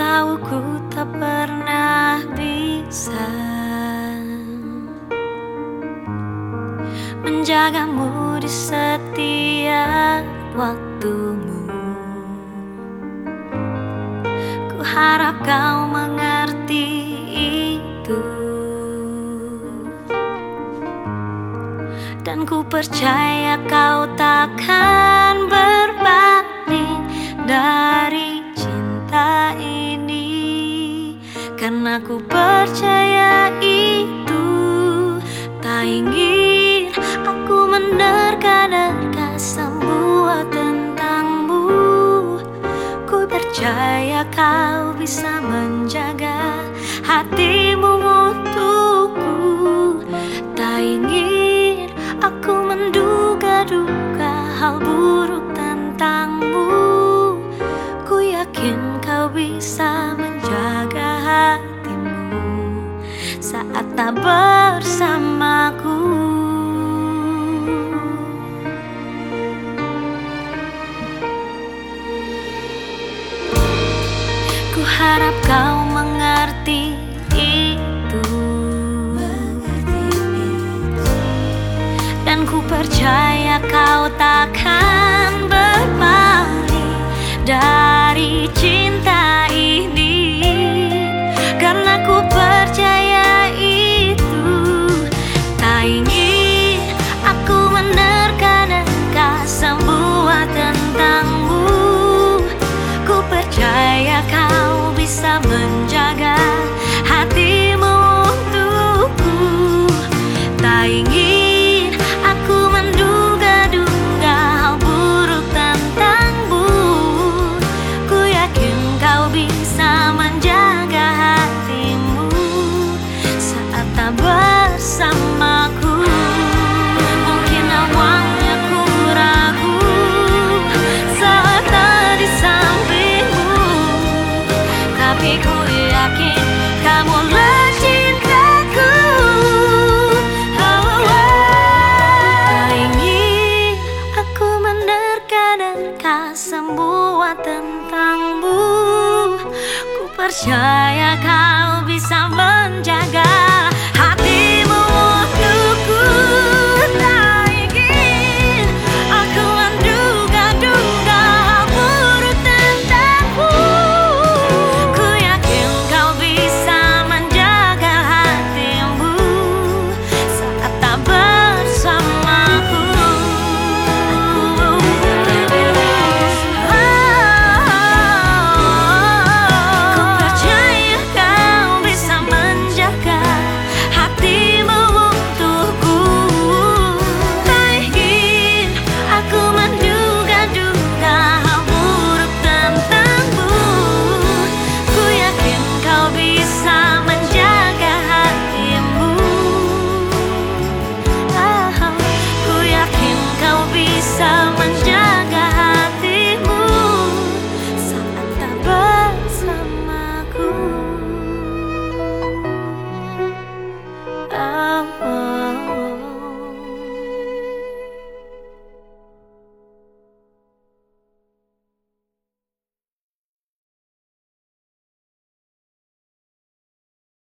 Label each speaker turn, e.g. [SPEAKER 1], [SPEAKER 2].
[SPEAKER 1] tahu ku tak pernah bisa. Menjagamu di setiap waktumu. Ku harap kau mengerti itu. Dan ku percaya kau takkan berbalik dari Karena ku percaya itu Tak ingin aku menerka-nerka semua tentangmu. Ku percaya kau bisa menjaga hatimu untukku. Tak ingin aku menduga-duga hal buruk tentangmu. Ku yakin kau bisa menjaga tak bersamaku. Ku harap kau mengerti itu. Dan ku percaya kau takkan berbalik dari cinta aku menerka-nerka semua tentangmu. Ku percaya kau bisa menjaga tentangmu